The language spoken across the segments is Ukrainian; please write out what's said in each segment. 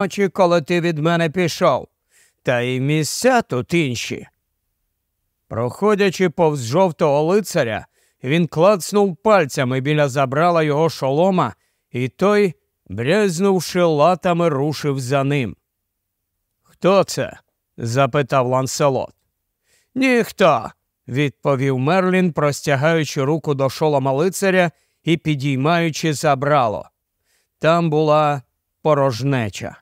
ночі, коли ти від мене пішов, та й місця тут інші. Проходячи повз жовтого лицаря, він клацнув пальцями біля забрала його шолома, і той, брязнувши латами, рушив за ним. Хто це? запитав Ланселот. Ніхто, відповів Мерлін, простягаючи руку до шолома лицаря і підіймаючи забрало. Там була порожнеча.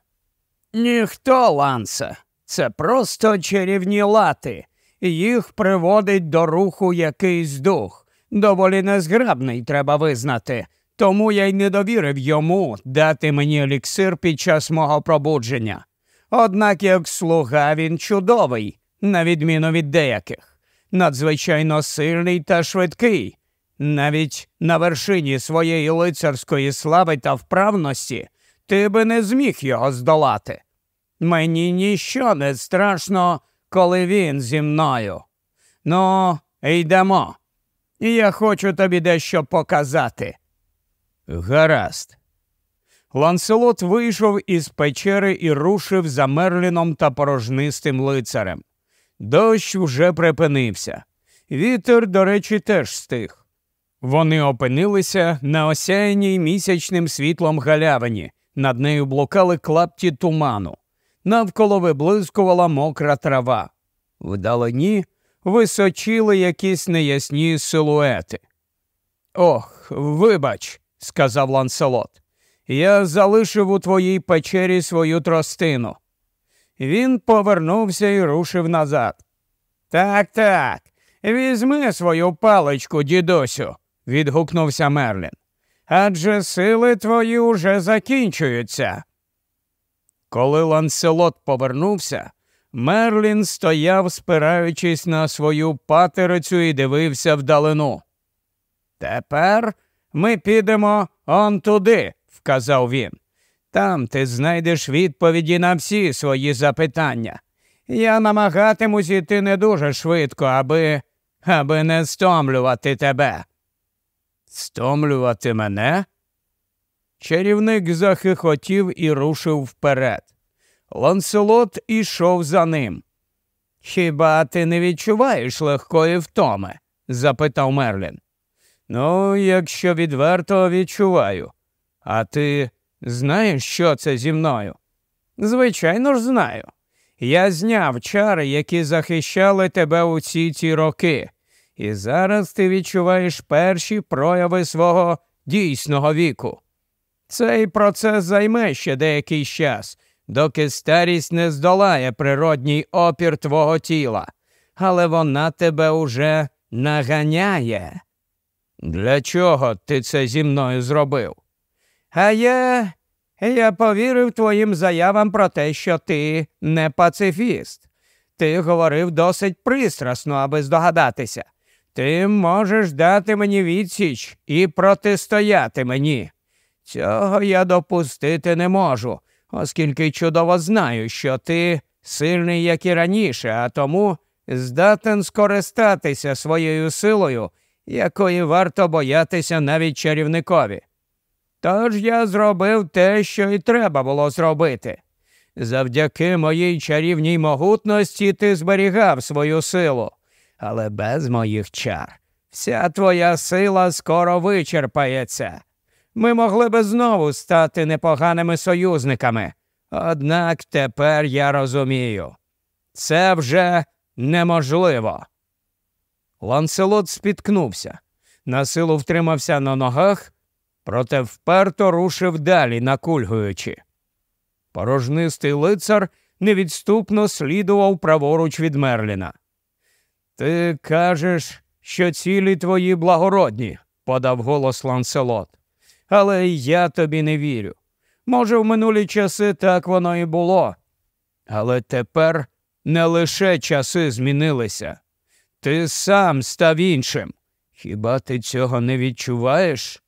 Ніхто, Лансе, це просто чарівні лати. Їх приводить до руху якийсь дух. Доволі незграбний, треба визнати. Тому я й не довірив йому дати мені еліксир під час мого пробудження. Однак, як слуга, він чудовий, на відміну від деяких, надзвичайно сильний та швидкий. Навіть на вершині своєї лицарської слави та вправності ти би не зміг його здолати. Мені ніщо не страшно, коли він зі мною. Ну, йдемо. Я хочу тобі дещо показати. Гаразд. Ланселот вийшов із печери і рушив за Мерліном та порожнистим лицарем. Дощ уже припинився. Вітер, до речі, теж стих. Вони опинилися на осяяній місячним світлом галявині. Над нею блукали клапті туману. Навколо виблискувала мокра трава. Вдалині височили якісь неясні силуети. Ох, вибач, сказав Ланселот. Я залишив у твоїй печері свою тростину. Він повернувся і рушив назад. Так, так, візьми свою паличку, дідусю, відгукнувся Мерлін. Адже сили твої уже закінчуються. Коли Ланселот повернувся, Мерлін стояв, спираючись на свою патерицю і дивився вдалину. Тепер ми підемо он туди, вказав він. Там ти знайдеш відповіді на всі свої запитання. Я намагатимусь іти не дуже швидко, аби аби не стомлювати тебе. Стомлювати мене? Чарівник захихотів і рушив вперед. Ланселот ішов за ним. Хіба ти не відчуваєш легкої втоми? запитав Мерлін. Ну, якщо відверто відчуваю. А ти знаєш, що це зі мною? Звичайно ж, знаю. Я зняв чари, які захищали тебе у ці ті роки, і зараз ти відчуваєш перші прояви свого дійсного віку. Цей процес займе ще деякий час, доки старість не здолає природній опір твого тіла, але вона тебе уже наганяє. Для чого ти це зі мною зробив? А я я повірив твоїм заявам про те, що ти не пацифіст. Ти говорив досить пристрасно, аби здогадатися. Ти можеш дати мені відсіч і протистояти мені. Цього я допустити не можу, оскільки чудово знаю, що ти сильний, як і раніше, а тому здатен скористатися своєю силою, якої варто боятися навіть чарівникові. Тож я зробив те, що й треба було зробити. Завдяки моїй чарівній могутності ти зберігав свою силу, але без моїх чар вся твоя сила скоро вичерпається. Ми могли би знову стати непоганими союзниками. Однак тепер я розумію, це вже неможливо. Ланселот спіткнувся, на силу втримався на ногах проте вперто рушив далі, накульгуючи. Порожнистий лицар невідступно слідував праворуч від Мерліна. Ти кажеш, що цілі твої благородні, подав голос Ланселот. Але я тобі не вірю. Може, в минулі часи так воно і було. Але тепер не лише часи змінилися. Ти сам став іншим. Хіба ти цього не відчуваєш?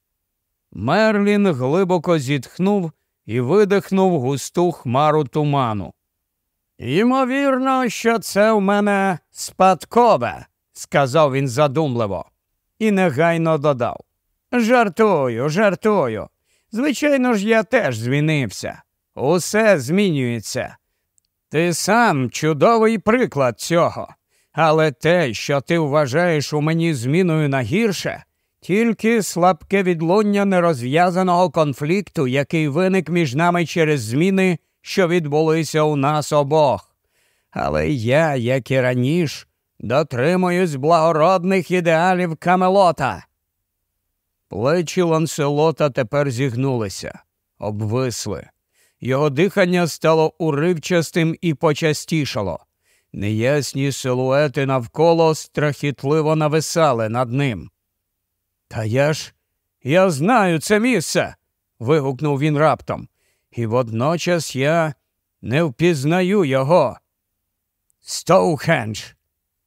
Мерлін глибоко зітхнув і видихнув густу хмару туману. Ймовірно, що це в мене спадкове, сказав він задумливо, і негайно додав. Жартую, жартую. Звичайно ж, я теж змінився. усе змінюється. Ти сам чудовий приклад цього. Але те, що ти вважаєш у мені зміною на гірше, тільки слабке відлуння нерозв'язаного конфлікту, який виник між нами через зміни, що відбулися у нас обох. Але я, як і раніше, дотримуюсь благородних ідеалів Камелота. Плечі Ланселота тепер зігнулися, обвисли. Його дихання стало уривчастим і почастішало. Неясні силуети навколо страхітливо нависали над ним. Та я ж я знаю це місце. вигукнув він раптом, і водночас я не впізнаю його. Стоухендж.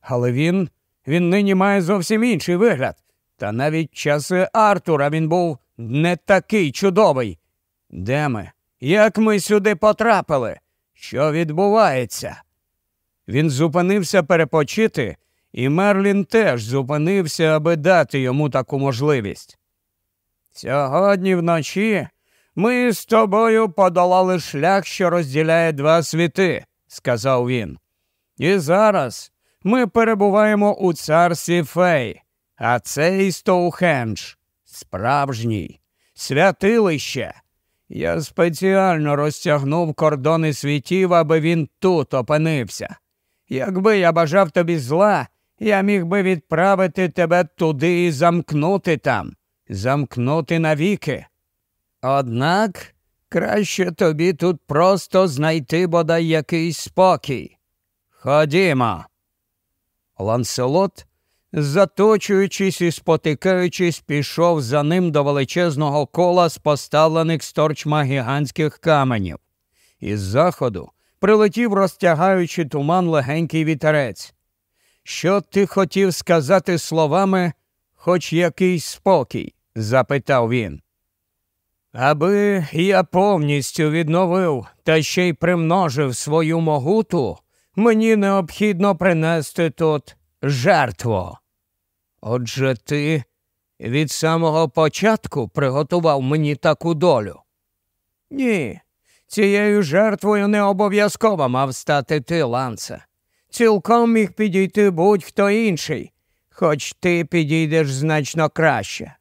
Але він він нині має зовсім інший вигляд. Та навіть часи Артура він був не такий чудовий. Де ми? Як ми сюди потрапили? Що відбувається? Він зупинився перепочити, і Мерлін теж зупинився, аби дати йому таку можливість. Сьогодні вночі ми з тобою подолали шлях, що розділяє два світи, сказав він. І зараз ми перебуваємо у царстві фей, а цей Стоухендж справжній, святилище. Я спеціально розтягнув кордони світів, аби він тут опинився. Якби я бажав тобі зла, я міг би відправити тебе туди і замкнути там, замкнути навіки. Однак краще тобі тут просто знайти бодай якийсь спокій. Ходімо. Ланселот, заточуючись і спотикаючись, пішов за ним до величезного кола з поставлених сторчма гігантських каменів. Із заходу прилетів, розтягаючи туман легенький вітерець. Що ти хотів сказати словами, хоч якийсь спокій? запитав він. Аби я повністю відновив та ще й примножив свою могуту, мені необхідно принести тут жертву. Отже, ти від самого початку приготував мені таку долю? Ні, цією жертвою не обов'язково мав стати ти, Ланце. Цілком міг підійти будь-хто інший, хоч ти підійдеш значно краще.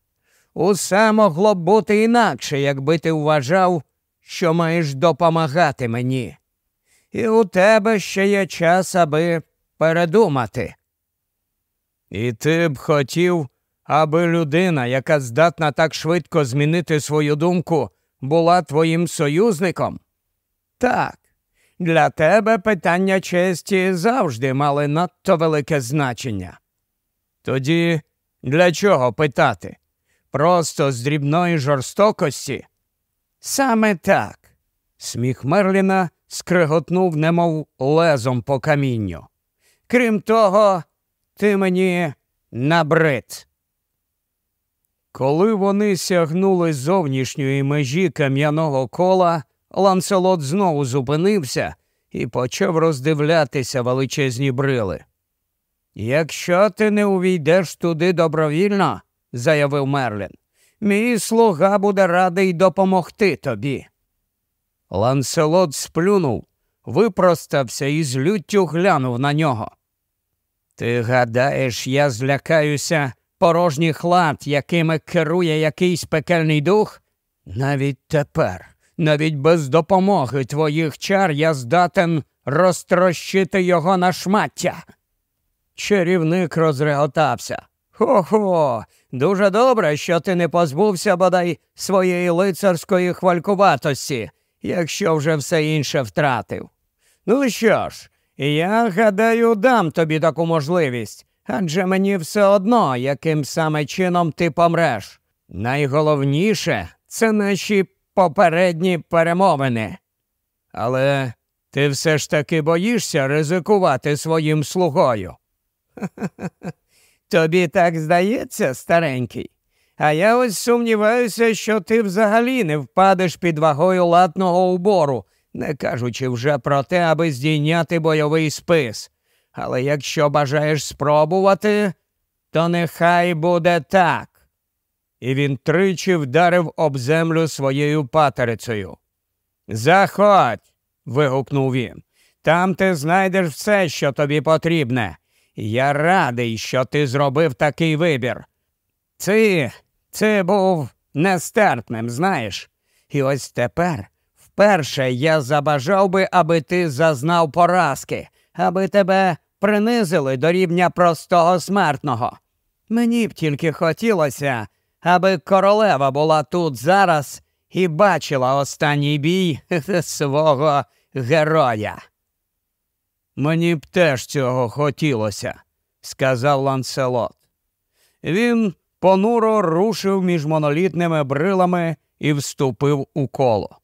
Усе могло б бути інакше, якби ти вважав, що маєш допомагати мені. І у тебе ще є час, аби передумати. І ти б хотів, аби людина, яка здатна так швидко змінити свою думку, була твоїм союзником? Так, для тебе питання честі завжди мали надто велике значення. Тоді для чого питати? Просто з дрібної жорстокості? Саме так. Сміх Мерліна скриготнув, немов лезом по камінню. Крім того, ти мені набрид. Коли вони сягнули зовнішньої межі кам'яного кола, Ланселот знову зупинився і почав роздивлятися величезні брили. Якщо ти не увійдеш туди добровільно, заявив Мерлін, мій слуга буде радий допомогти тобі. Ланселот сплюнув, випростався і з люттю глянув на нього. Ти гадаєш, я злякаюся порожніх лад, якими керує якийсь пекельний дух? Навіть тепер, навіть без допомоги твоїх чар я здатен розтрощити його на шмаття. Чарівник розреготався. Хо-хо, дуже добре, що ти не позбувся бодай своєї лицарської хвалькуватості, якщо вже все інше втратив. Ну що ж, я гадаю, дам тобі таку можливість, адже мені все одно, яким саме чином ти помреш. Найголовніше це наші попередні перемовини. Але ти все ж таки боїшся ризикувати своїм слугою. Тобі так здається, старенький. А я ось сумніваюся, що ти взагалі не впадеш під вагою латного убору, не кажучи вже про те, аби здійняти бойовий спис. Але якщо бажаєш спробувати, то нехай буде так. І він тричі вдарив об землю своєю патерицею. Заходь. вигукнув він. Там ти знайдеш все, що тобі потрібне. Я радий, що ти зробив такий вибір. Ти це був нестерпним, знаєш. І ось тепер вперше я забажав би, аби ти зазнав поразки, аби тебе принизили до рівня простого смертного. Мені б тільки хотілося, аби королева була тут зараз і бачила останній бій свого героя. Мені б теж цього хотілося, сказав Ланселот. Він понуро рушив між монолітними брилами і вступив у коло.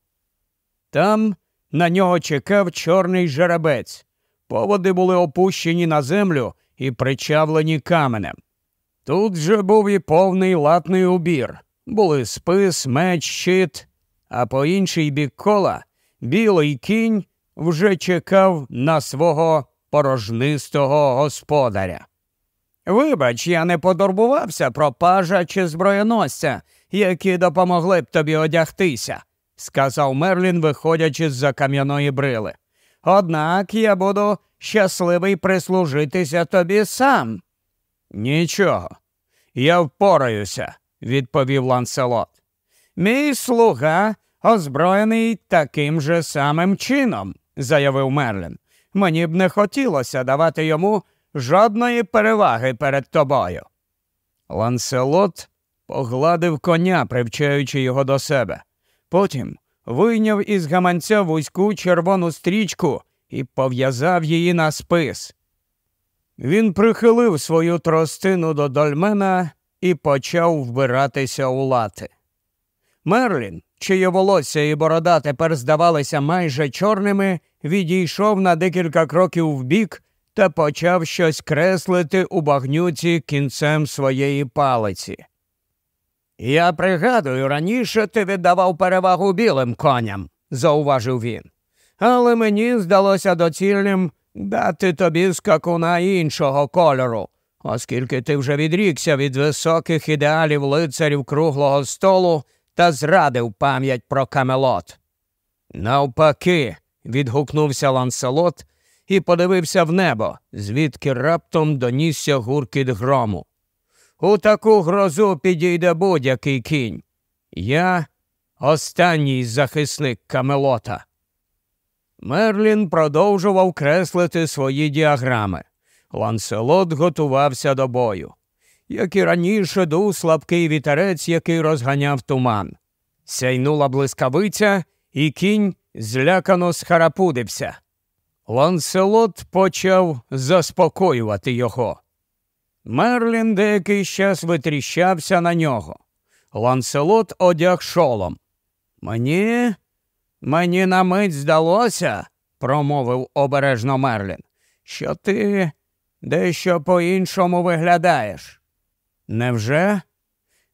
Там на нього чекав чорний жеребець. Поводи були опущені на землю і причавлені каменем. Тут же був і повний латний убір. Були спис, меч, щит, а по інший бік кола білий кінь вже чекав на свого порожнистого господаря. Вибач, я не подорбувався про пажа чи зброєносця, які допомогли б тобі одягтися, сказав Мерлін, виходячи з за кам'яної брили. Однак я буду щасливий прислужитися тобі сам. Нічого, я впораюся, відповів Ланселот. Мій слуга озброєний таким же самим чином, заявив Мерлін. Мені б не хотілося давати йому жодної переваги перед тобою. Ланселот погладив коня, привчаючи його до себе. Потім вийняв із гаманця вузьку червону стрічку і пов'язав її на спис. Він прихилив свою тростину до дольмена і почав вбиратися у лати. Мерлін, чиє волосся і борода тепер здавалися майже чорними, відійшов на декілька кроків вбік та почав щось креслити у багнюці кінцем своєї палиці. Я пригадую, раніше ти віддавав перевагу білим коням, зауважив він. Але мені здалося доцільним дати тобі скакуна іншого кольору, оскільки ти вже відрікся від високих ідеалів лицарів круглого столу та зрадив пам'ять про камелот. Навпаки, відгукнувся Ланселот і подивився в небо, звідки раптом донісся гуркіт грому. У таку грозу підійде будь-який кінь. Я останній захисник Камелота. Мерлін продовжував креслити свої діаграми. Ланселот готувався до бою. Як і раніше, дув слабкий вітерець, який розганяв туман. Сяйнула блискавиця, і кінь злякано схарапудився. Ланселот почав заспокоювати його. Мерлін деякий час витріщався на нього. Ланселот одяг шолом. Мені, мені на мить здалося, промовив обережно Мерлін, що ти дещо по-іншому виглядаєш. Невже?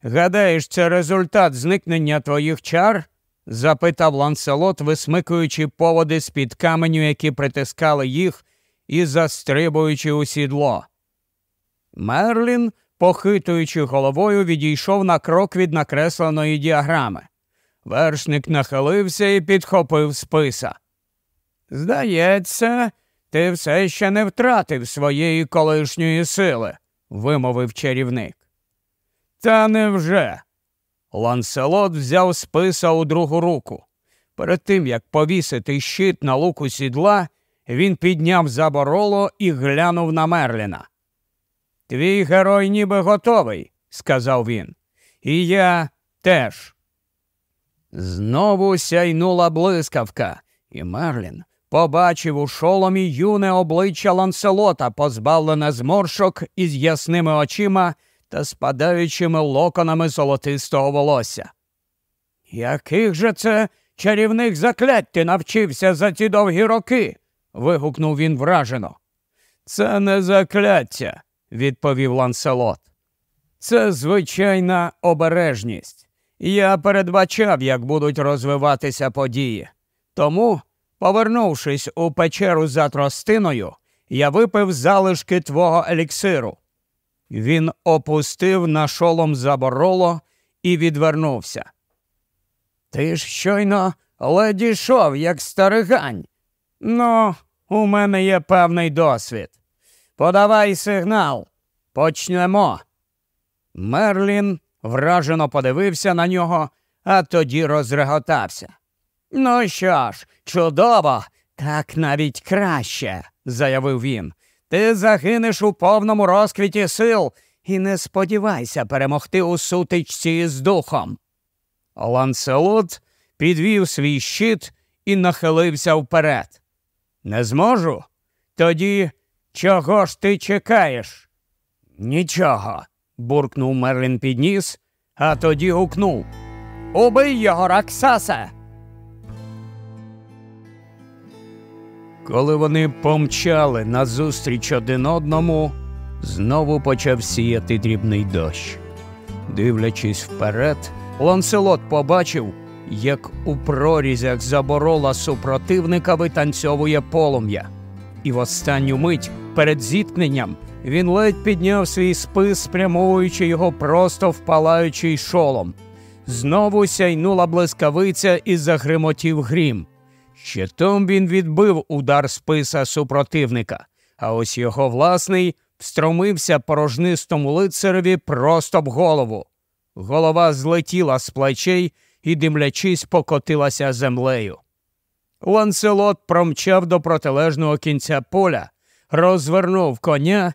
Гадаєш, це результат зникнення твоїх чар? запитав Ланселот, висмикуючи поводи з під каменю, які притискали їх, і застрибуючи у сідло. Мерлін, похитуючи головою, відійшов на крок від накресленої діаграми. Вершник нахилився і підхопив списа. Здається, ти все ще не втратив своєї колишньої сили, вимовив чарівник. Та невже? Ланселот взяв списа у другу руку. Перед тим, як повісити щит на луку сідла, він підняв забороло і глянув на Мерліна. Твій герой ніби готовий, сказав він. І я теж. Знову сяйнула блискавка, і Мерлін побачив у шоломі юне обличчя Ланселота, позбавлене зморшок із ясними очима та спадаючими локонами золотистого волосся. Яких же це чарівних заклять ти навчився за ці довгі роки? вигукнув він вражено. Це не закляття, відповів Ланселот. Це звичайна обережність. Я передбачав, як будуть розвиватися події. Тому, повернувшись у печеру за тростиною, я випив залишки твого еліксиру. Він опустив на шолом забороло і відвернувся. Ти ж щойно ледь ішов, як старигань. Ну, у мене є певний досвід. Подавай сигнал. Почнемо. Мерлін вражено подивився на нього, а тоді розреготався. Ну що ж, чудово, так навіть краще, заявив він. Ти загинеш у повному розквіті сил і не сподівайся перемогти у сутичці з духом. Ланселот підвів свій щит і нахилився вперед. Не зможу? Тоді чого ж ти чекаєш? Нічого, буркнув Мерлін підніс, а тоді гукнув. Убий його, Раксаса! Коли вони помчали назустріч один одному, знову почав сіяти дрібний дощ. Дивлячись вперед, Ланселот побачив, як у прорізях заборола супротивника витанцьовує полум'я. І в останню мить перед зіткненням він ледь підняв свій спис, спрямовуючи його просто в палаючий шолом. Знову сяйнула блискавиця і загримотів грім. Щитом він відбив удар списа супротивника, а ось його власний встромився порожнистому лицареві просто в голову. Голова злетіла з плечей і, димлячись, покотилася землею. Ланселот промчав до протилежного кінця поля, розвернув коня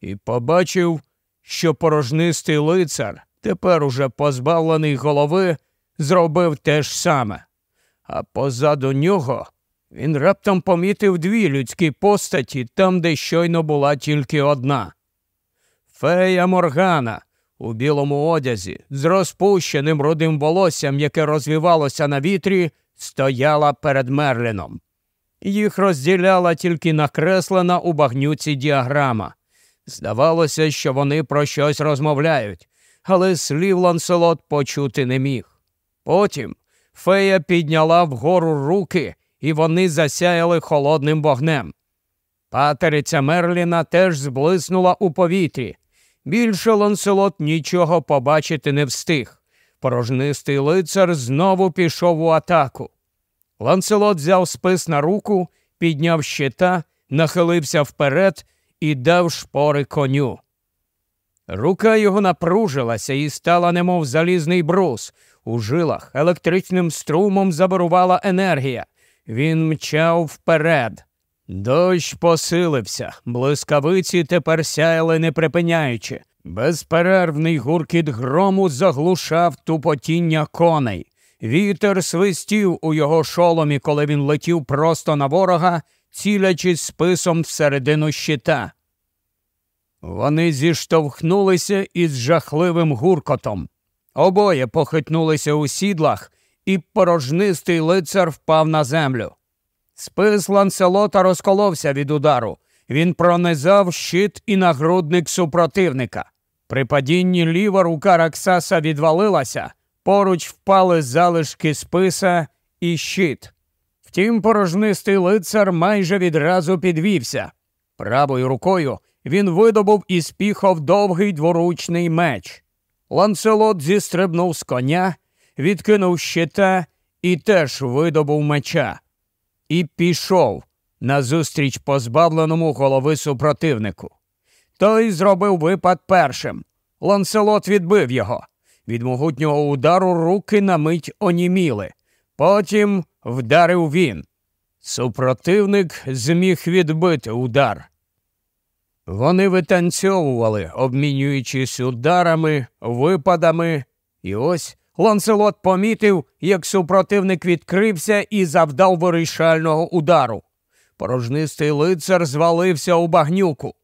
і побачив, що порожнистий лицар, тепер уже позбавлений голови, зробив те ж саме. А позаду нього він раптом помітив дві людські постаті там, де щойно була тільки одна. Фея Моргана у білому одязі, з розпущеним рудим волоссям, яке розвівалося на вітрі, стояла перед Мерліном. Їх розділяла тільки накреслена у багнюці діаграма. Здавалося, що вони про щось розмовляють, але слів Ланселот почути не міг. Потім фея підняла вгору руки, і вони засяяли холодним вогнем. Патериця Мерліна теж зблиснула у повітрі. Більше Ланселот нічого побачити не встиг. Порожнистий лицар знову пішов у атаку. Ланселот взяв спис на руку, підняв щита, нахилився вперед і дав шпори коню. Рука його напружилася і стала, немов залізний брус. У жилах електричним струмом заборувала енергія. Він мчав вперед. Дощ посилився, блискавиці тепер сяяли не припиняючи. Безперервний гуркіт грому заглушав тупотіння коней. Вітер свистів у його шоломі, коли він летів просто на ворога, цілячись списом всередину щита. Вони зіштовхнулися із жахливим гуркотом. Обоє похитнулися у сідлах, і порожнистий лицар впав на землю. Спис Ланселота розколовся від удару. Він пронизав щит і нагрудник супротивника. При падінні ліва рука Раксаса відвалилася, поруч впали залишки списа і щит. Втім, порожнистий лицар майже відразу підвівся. Правою рукою він видобув із піхов довгий дворучний меч. Ланселот зістрибнув з коня, відкинув щита і теж видобув меча. І пішов назустріч позбавленому голови супротивнику. Той зробив випад першим. Ланселот відбив його. Від могутнього удару руки на мить оніміли. Потім вдарив він. Супротивник зміг відбити удар. Вони витанцьовували, обмінюючись ударами, випадами, і ось Ланселот помітив, як супротивник відкрився і завдав вирішального удару. Порожнистий лицар звалився у багнюку.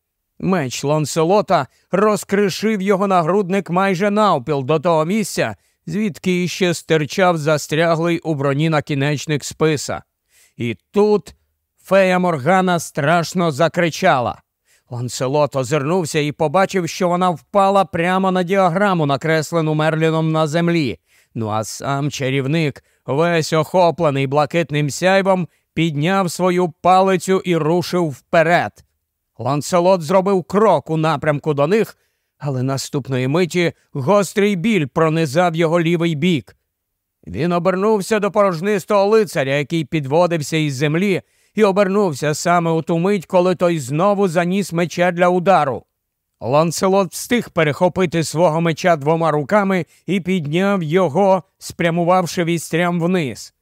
Меч Ланселота розкришив його нагрудник майже навпіл до того місця, звідки іще стирчав застряглий у броні накінечник списа. І тут фея Моргана страшно закричала. Ланселот озирнувся і побачив, що вона впала прямо на діаграму, накреслену Мерліном на землі. Ну а сам чарівник, весь охоплений блакитним сяйвом, підняв свою палицю і рушив вперед. Ланселот зробив крок у напрямку до них, але наступної миті гострий біль пронизав його лівий бік. Він обернувся до порожнистого лицаря, який підводився із землі, і обернувся саме у ту мить, коли той знову заніс меча для удару. Ланселот встиг перехопити свого меча двома руками і підняв його, спрямувавши вістрям вниз.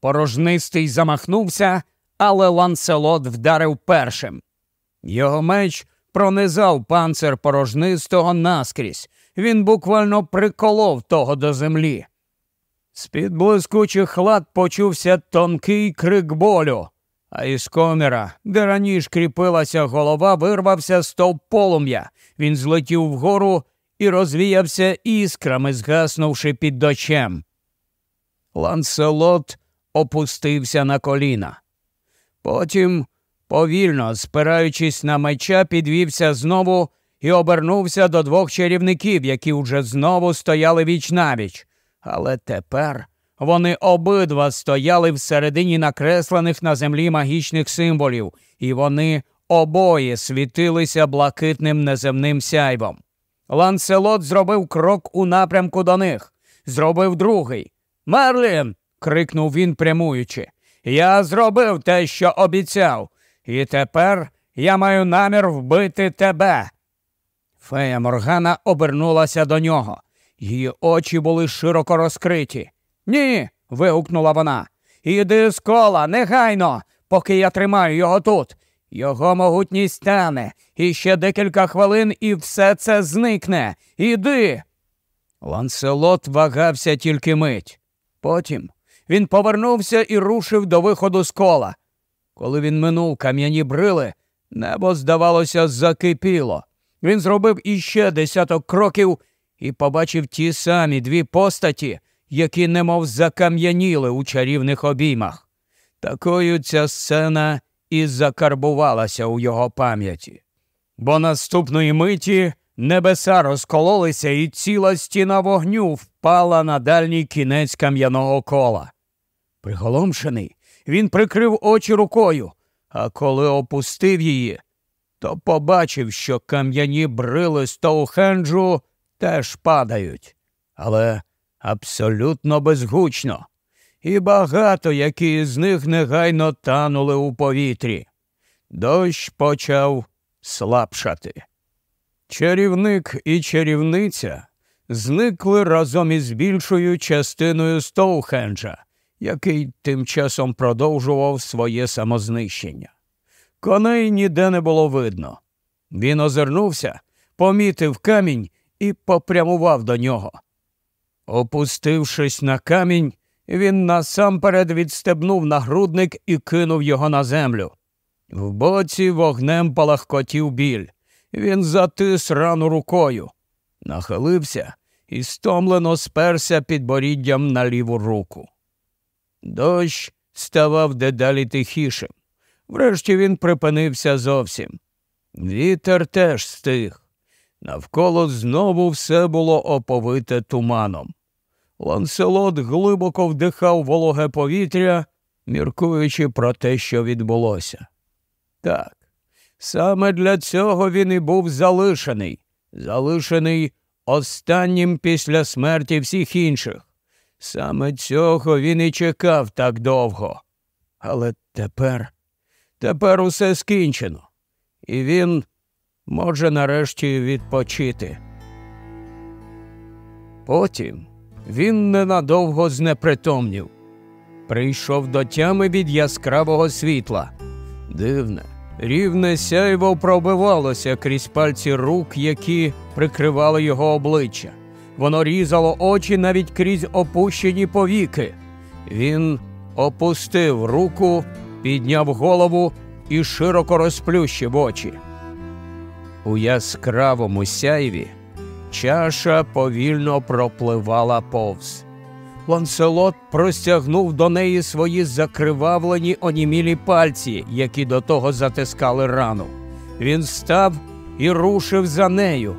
Порожнистий замахнувся, але Ланселот вдарив першим. Його меч пронизав панцир порожнистого наскрізь. Він буквально приколов того до землі. З-під блискучих лад почувся тонкий крик болю, а із коміра, де раніше кріпилася голова, вирвався стовп полум'я. Він злетів вгору і розвіявся іскрами, згаснувши під дочем. Ланселот опустився на коліна. Потім, повільно, спираючись на меча, підвівся знову і обернувся до двох чарівників, які вже знову стояли віч навіч. Але тепер вони обидва стояли всередині накреслених на землі магічних символів, і вони обоє світилися блакитним неземним сяйвом. Ланселот зробив крок у напрямку до них, зробив другий. Мерлін. крикнув він, прямуючи. Я зробив те, що обіцяв, і тепер я маю намір вбити тебе. Фея Моргана обернулася до нього. Її очі були широко розкриті. Ні. вигукнула вона. Іди з кола, негайно, поки я тримаю його тут. Його могутність стане, і ще декілька хвилин, і все це зникне. Іди. Ланселот вагався тільки мить. Потім він повернувся і рушив до виходу з кола. Коли він минув кам'яні брили, небо, здавалося, закипіло. Він зробив іще десяток кроків і побачив ті самі дві постаті, які немов закам'яніли у чарівних обіймах. Такою ця сцена і закарбувалася у його пам'яті. Бо наступної миті небеса розкололися, і ціла стіна вогню впала на дальній кінець кам'яного кола. Приголомшений, він прикрив очі рукою, а коли опустив її, то побачив, що кам'яні брили Стоухенджу теж падають, але абсолютно безгучно, і багато які з них негайно танули у повітрі. Дощ почав слабшати. Чарівник і чарівниця зникли разом із більшою частиною Стоухенджа, який тим часом продовжував своє самознищення. Коней ніде не було видно. Він озирнувся, помітив камінь і попрямував до нього. Опустившись на камінь, він насамперед відстебнув нагрудник і кинув його на землю. В боці вогнем палахкотів біль. Він затис рану рукою, нахилився і стомлено сперся під боріддям на ліву руку. Дощ ставав дедалі тихішим. Врешті він припинився зовсім. Вітер теж стих. Навколо знову все було оповите туманом. Ланселот глибоко вдихав вологе повітря, міркуючи про те, що відбулося. Так, саме для цього він і був залишений, залишений останнім після смерті всіх інших. Саме цього він і чекав так довго. Але тепер, тепер усе скінчено, і він може нарешті відпочити. Потім він ненадовго знепритомнів. Прийшов до тями від яскравого світла. Дивне, рівне сяйво пробивалося крізь пальці рук, які прикривали його обличчя. Воно різало очі навіть крізь опущені повіки. Він опустив руку, підняв голову і широко розплющив очі. У яскравому сяйві чаша повільно пропливала повз. Ланселот простягнув до неї свої закривавлені онімілі пальці, які до того затискали рану. Він став і рушив за нею.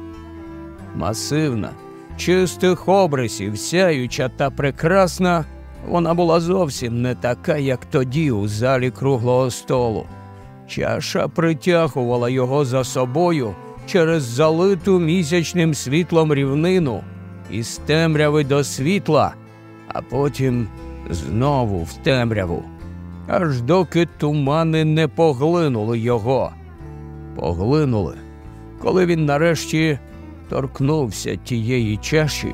Масивна, чистих обрисів, сяюча та прекрасна, вона була зовсім не така, як тоді, у залі круглого столу. Чаша притягувала його за собою через залиту місячним світлом рівнину із темряви до світла, а потім знову в темряву, аж доки тумани не поглинули його. Поглинули, коли він нарешті торкнувся тієї чаші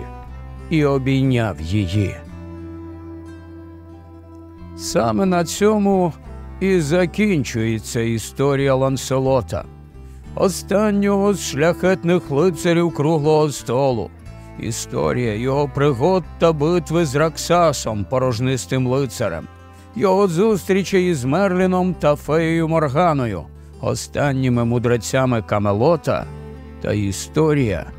і обійняв її. Саме на цьому і закінчується історія Ланселота, останнього з шляхетних лицарів круглого столу. Історія його пригод та битви з Раксасом, порожнистим лицарем, його зустрічі із Мерліном та феєю Морганою, останніми мудрецями Камелота та історія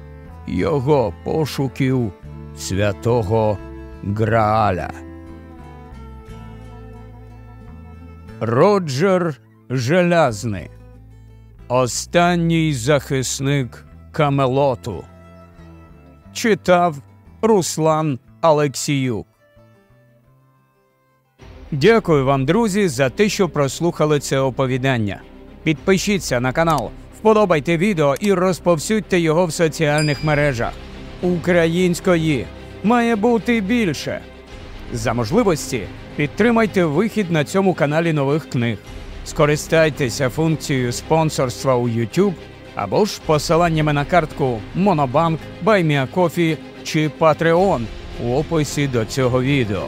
його пошуків святого Грааля. Роджер Желязний. Останній захисник Камелоту. Читав Руслан Алексіюк. Дякую вам, друзі, за те, що прослухали це оповідання. Підпишіться на канал, вподобайте відео і розповсюдьте його в соціальних мережах. Української має бути більше. За можливості підтримайте вихід на цьому каналі нових книг. Скористайтеся функцією спонсорства у YouTube або ж посиланнями на картку Monobank, BuyMeACoffee чи Patreon у описі до цього відео.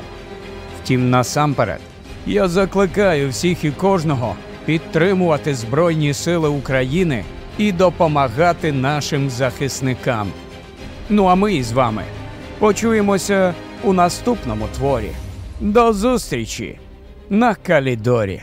Втім, насамперед, я закликаю всіх і кожного підтримувати Збройні Сили України і допомагати нашим захисникам. Ну а ми з вами почуємося у наступному творі. До зустрічі на Калідорі.